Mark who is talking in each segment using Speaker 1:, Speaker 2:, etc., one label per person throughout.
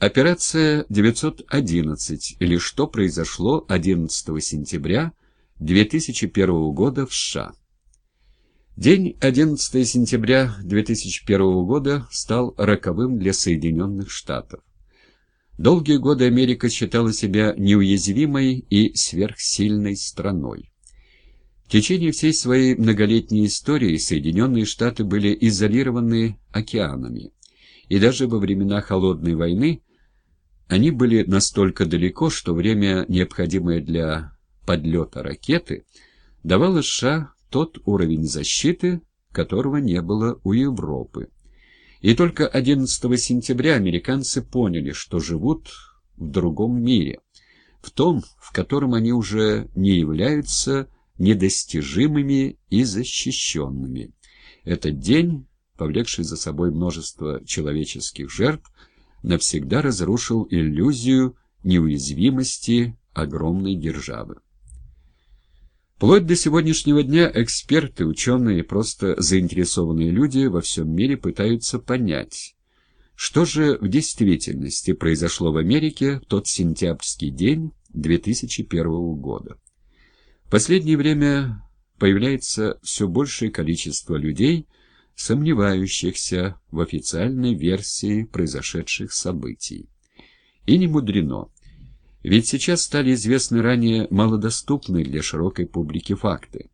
Speaker 1: Операция 911 или что произошло 11 сентября 2001 года в США. День 11 сентября 2001 года стал роковым для Соединенных Штатов. Долгие годы Америка считала себя неуязвимой и сверхсильной страной. В течение всей своей многолетней истории Соединенные Штаты были изолированы океанами, и даже во времена Холодной войны они были настолько далеко, что время, необходимое для подлета ракеты, давало США тот уровень защиты, которого не было у Европы. И только 11 сентября американцы поняли, что живут в другом мире, в том, в котором они уже не являются недостижимыми и защищенными. Этот день, повлекший за собой множество человеческих жертв, навсегда разрушил иллюзию неуязвимости огромной державы. Вплоть до сегодняшнего дня эксперты, ученые и просто заинтересованные люди во всем мире пытаются понять, что же в действительности произошло в Америке в тот сентябрьский день 2001 года. В последнее время появляется все большее количество людей, сомневающихся в официальной версии произошедших событий. И не мудрено. Ведь сейчас стали известны ранее малодоступные для широкой публики факты.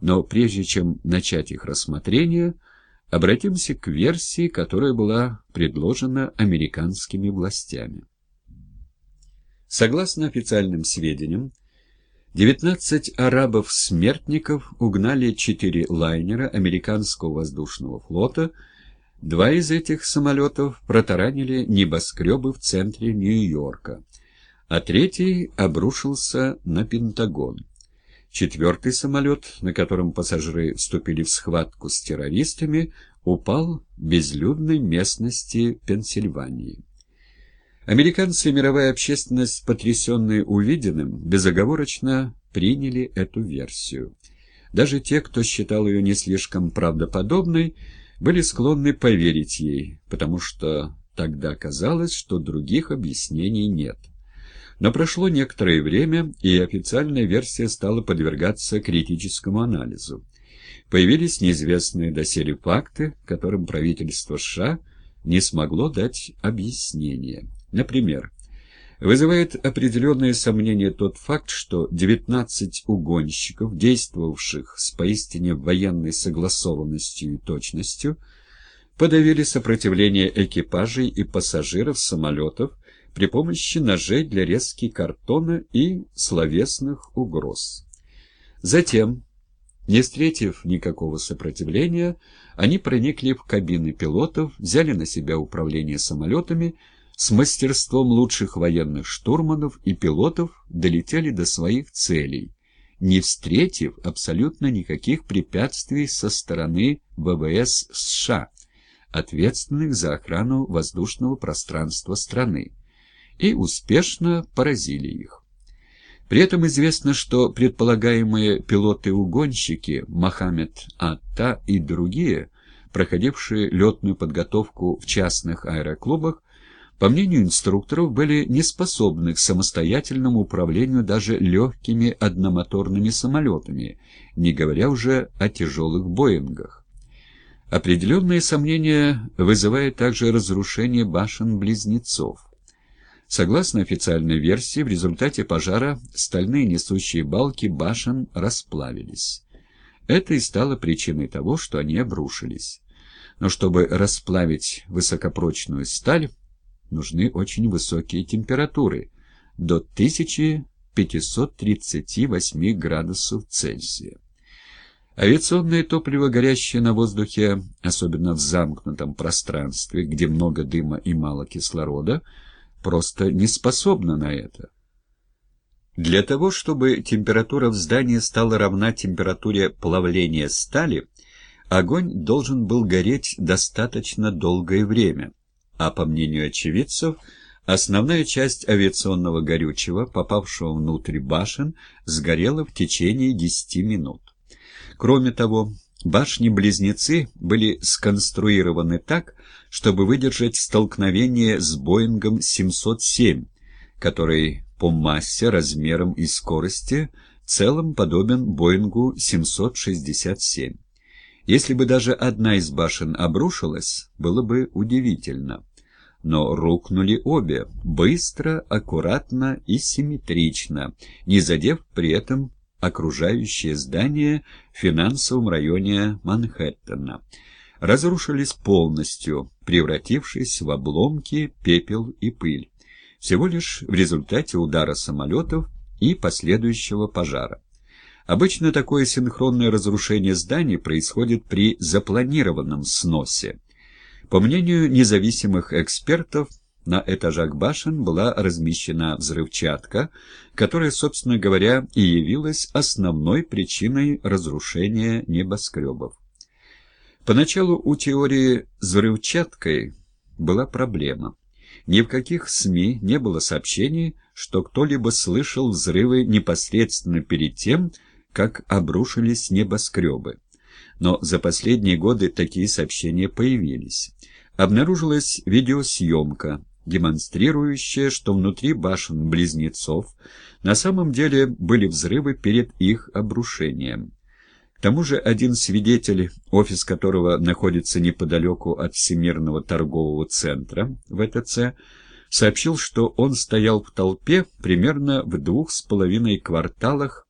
Speaker 1: Но прежде чем начать их рассмотрение, обратимся к версии, которая была предложена американскими властями. Согласно официальным сведениям, 19 арабов-смертников угнали четыре лайнера американского воздушного флота, два из этих самолетов протаранили небоскребы в центре Нью-Йорка, а третий обрушился на Пентагон. Четвертый самолет, на котором пассажиры вступили в схватку с террористами, упал в безлюдной местности Пенсильвании. Американцы и мировая общественность, потрясенные увиденным, безоговорочно приняли эту версию. Даже те, кто считал ее не слишком правдоподобной, были склонны поверить ей, потому что тогда казалось, что других объяснений нет. Но прошло некоторое время, и официальная версия стала подвергаться критическому анализу. Появились неизвестные доселе факты, которым правительство США не смогло дать объяснение. Например, вызывает определенные сомнения тот факт, что 19 угонщиков, действовавших с поистине военной согласованностью и точностью, подавили сопротивление экипажей и пассажиров самолетов при помощи ножей для резки картона и словесных угроз. Затем, не встретив никакого сопротивления, они проникли в кабины пилотов, взяли на себя управление самолетами с мастерством лучших военных штурманов и пилотов долетели до своих целей, не встретив абсолютно никаких препятствий со стороны ВВС США, ответственных за охрану воздушного пространства страны, и успешно поразили их. При этом известно, что предполагаемые пилоты-угонщики Мохаммед Атта и другие, проходившие летную подготовку в частных аэроклубах, по мнению инструкторов, были не способны к самостоятельному управлению даже легкими одномоторными самолетами, не говоря уже о тяжелых «Боингах». Определенные сомнения вызывает также разрушение башен-близнецов. Согласно официальной версии, в результате пожара стальные несущие балки башен расплавились. Это и стало причиной того, что они обрушились. Но чтобы расплавить высокопрочную сталь, нужны очень высокие температуры, до 1538 градусов Цельсия. Авиационное топливо, горящее на воздухе, особенно в замкнутом пространстве, где много дыма и мало кислорода, просто не способно на это. Для того, чтобы температура в здании стала равна температуре плавления стали, огонь должен был гореть достаточно долгое время – а по мнению очевидцев, основная часть авиационного горючего, попавшего внутрь башен, сгорела в течение 10 минут. Кроме того, Башни-близнецы были сконструированы так, чтобы выдержать столкновение с Боингом 707, который по массе, размерам и скорости целом подобен Боингу 767. Если бы даже одна из башен обрушилась, было бы удивительно. Но рухнули обе, быстро, аккуратно и симметрично, не задев при этом окружающее здание в финансовом районе Манхэттена. Разрушились полностью, превратившись в обломки, пепел и пыль. Всего лишь в результате удара самолетов и последующего пожара. Обычно такое синхронное разрушение зданий происходит при запланированном сносе. По мнению независимых экспертов, на этажах башен была размещена взрывчатка, которая, собственно говоря, и явилась основной причиной разрушения небоскребов. Поначалу у теории с взрывчаткой была проблема. Ни в каких СМИ не было сообщений, что кто-либо слышал взрывы непосредственно перед тем, как обрушились небоскребы. Но за последние годы такие сообщения появились. Обнаружилась видеосъемка, демонстрирующая, что внутри башен-близнецов на самом деле были взрывы перед их обрушением. К тому же один свидетель, офис которого находится неподалеку от Всемирного торгового центра, ВТЦ, сообщил, что он стоял в толпе примерно в двух с половиной кварталах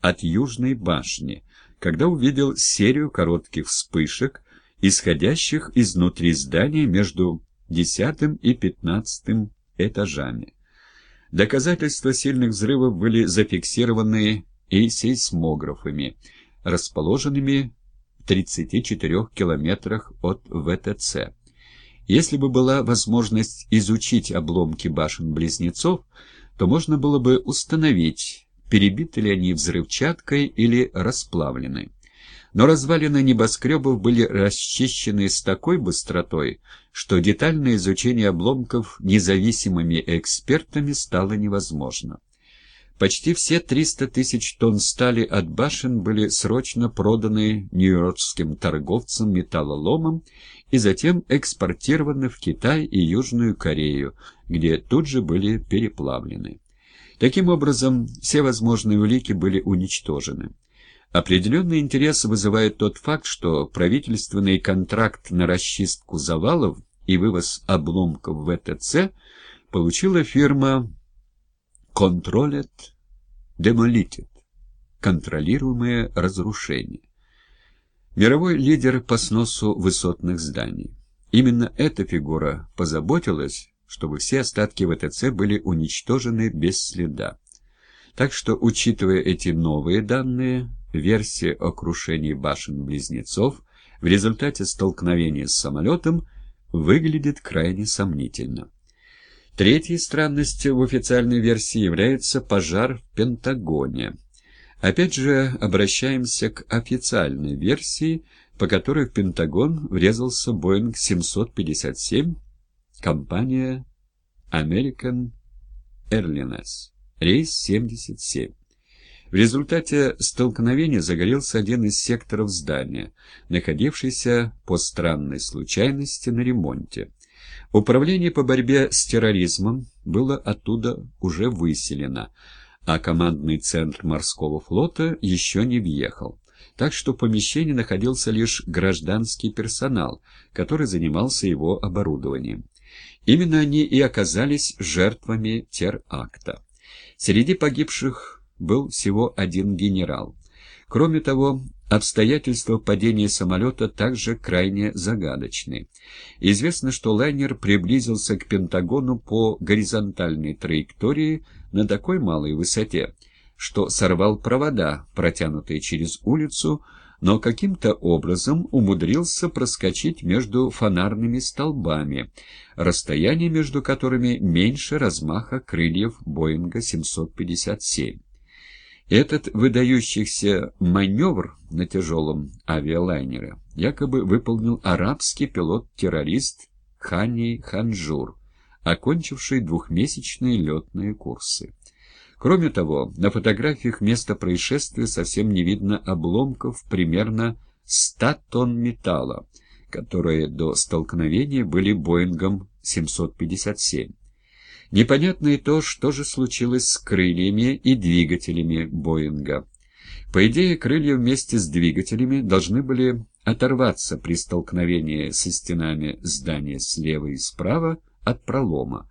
Speaker 1: от Южной башни, когда увидел серию коротких вспышек, исходящих изнутри здания между десятым и пятнадцатым этажами. Доказательства сильных взрывов были зафиксированы и сейсмографами, расположенными в 34 километрах от ВТЦ. Если бы была возможность изучить обломки башен-близнецов, то можно было бы установить, перебиты ли они взрывчаткой или расплавлены. Но развалины небоскребов были расчищены с такой быстротой, что детальное изучение обломков независимыми экспертами стало невозможно. Почти все 300 тысяч тонн стали от башен были срочно проданы нью-йоркским торговцам металлоломом и затем экспортированы в Китай и Южную Корею, где тут же были переплавлены. Таким образом, все возможные улики были уничтожены. Определенный интерес вызывает тот факт, что правительственный контракт на расчистку завалов и вывоз обломков ВТЦ получила фирма «Controlled Demolited» — контролируемое разрушение. Мировой лидер по сносу высотных зданий. Именно эта фигура позаботилась, чтобы все остатки ВТЦ были уничтожены без следа. Так что, учитывая эти новые данные, версия о крушении башен-близнецов в результате столкновения с самолетом выглядит крайне сомнительно. Третьей странностью в официальной версии является пожар в Пентагоне. Опять же, обращаемся к официальной версии, по которой в Пентагон врезался Боинг 757, компания American Airlines, рейс 77. В результате столкновения загорелся один из секторов здания, находившийся по странной случайности на ремонте. Управление по борьбе с терроризмом было оттуда уже выселено, а командный центр морского флота еще не въехал. Так что в помещении находился лишь гражданский персонал, который занимался его оборудованием. Именно они и оказались жертвами теракта. Среди погибших был всего один генерал. Кроме того, обстоятельства падения самолета также крайне загадочны. Известно, что лайнер приблизился к Пентагону по горизонтальной траектории на такой малой высоте, что сорвал провода, протянутые через улицу, но каким-то образом умудрился проскочить между фонарными столбами, расстояние между которыми меньше размаха крыльев Боинга 757. Этот выдающийся маневр на тяжелом авиалайнере якобы выполнил арабский пилот-террорист Хани Ханжур, окончивший двухмесячные летные курсы. Кроме того, на фотографиях места происшествия совсем не видно обломков примерно 100 тонн металла, которые до столкновения были Боингом 757. Непонятно и то, что же случилось с крыльями и двигателями Боинга. По идее, крылья вместе с двигателями должны были оторваться при столкновении со стенами здания слева и справа от пролома.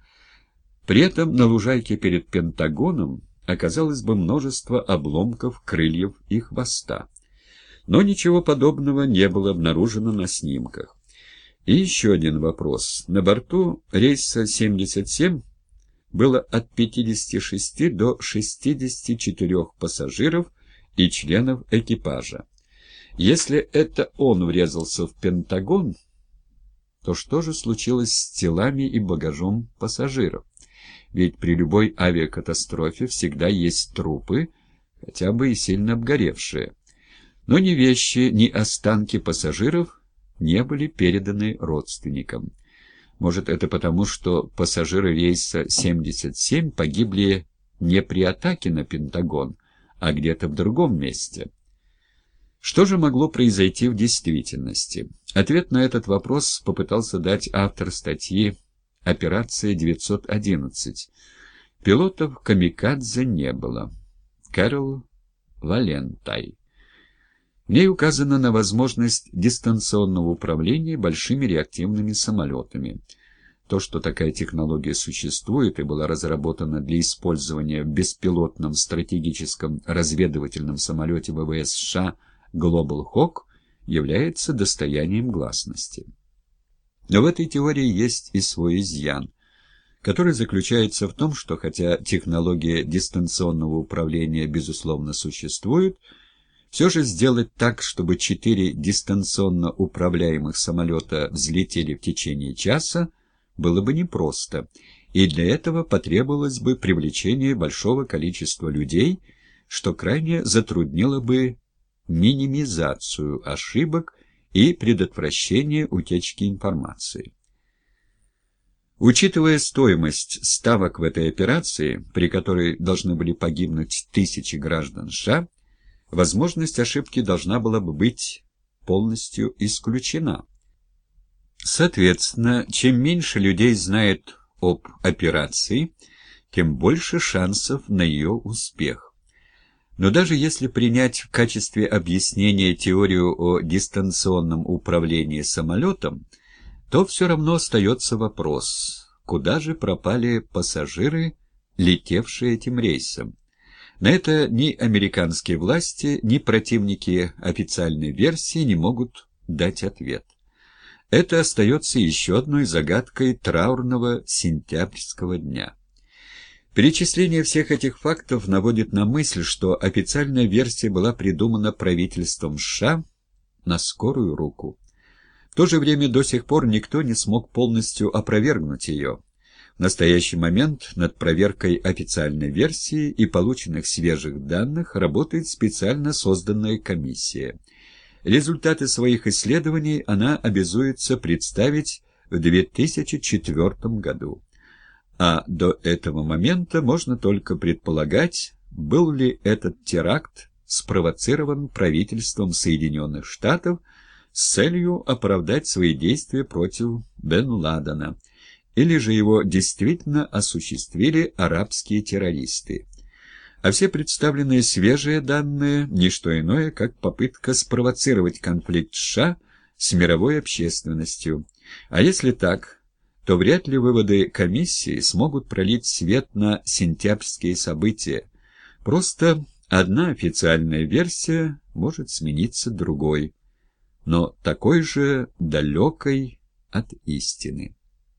Speaker 1: При этом на лужайке перед Пентагоном оказалось бы множество обломков крыльев и хвоста. Но ничего подобного не было обнаружено на снимках. И еще один вопрос. На борту рейса 77 было от 56 до 64 пассажиров и членов экипажа. Если это он врезался в Пентагон, то что же случилось с телами и багажом пассажиров? Ведь при любой авиакатастрофе всегда есть трупы, хотя бы и сильно обгоревшие. Но ни вещи, ни останки пассажиров не были переданы родственникам. Может, это потому, что пассажиры рейса 77 погибли не при атаке на Пентагон, а где-то в другом месте. Что же могло произойти в действительности? Ответ на этот вопрос попытался дать автор статьи «Операция 911». Пилотов «Камикадзе» не было. Кэрол Валентай. В ней указано на возможность дистанционного управления большими реактивными самолетами. То, что такая технология существует и была разработана для использования в беспилотном стратегическом разведывательном самолете ВВС США Global Hawk, является достоянием гласности. Но в этой теории есть и свой изъян, который заключается в том, что хотя технология дистанционного управления безусловно существует, все же сделать так, чтобы четыре дистанционно управляемых самолета взлетели в течение часа, было бы непросто, и для этого потребовалось бы привлечение большого количества людей, что крайне затруднило бы минимизацию ошибок и предотвращение утечки информации. Учитывая стоимость ставок в этой операции, при которой должны были погибнуть тысячи граждан США, возможность ошибки должна была бы быть полностью исключена. Соответственно, чем меньше людей знает об операции, тем больше шансов на ее успех. Но даже если принять в качестве объяснения теорию о дистанционном управлении самолетом, то все равно остается вопрос, куда же пропали пассажиры, летевшие этим рейсом. На это ни американские власти, ни противники официальной версии не могут дать ответ. Это остается еще одной загадкой траурного сентябрьского дня. Перечисление всех этих фактов наводит на мысль, что официальная версия была придумана правительством США на скорую руку. В то же время до сих пор никто не смог полностью опровергнуть ее. В настоящий момент над проверкой официальной версии и полученных свежих данных работает специально созданная комиссия – Результаты своих исследований она обязуется представить в 2004 году. А до этого момента можно только предполагать, был ли этот теракт спровоцирован правительством Соединенных Штатов с целью оправдать свои действия против Бен Ладена, или же его действительно осуществили арабские террористы а все представленные свежие данные – не что иное, как попытка спровоцировать конфликт США с мировой общественностью. А если так, то вряд ли выводы комиссии смогут пролить свет на сентябрьские события. Просто одна официальная версия может смениться другой, но такой же далекой от истины.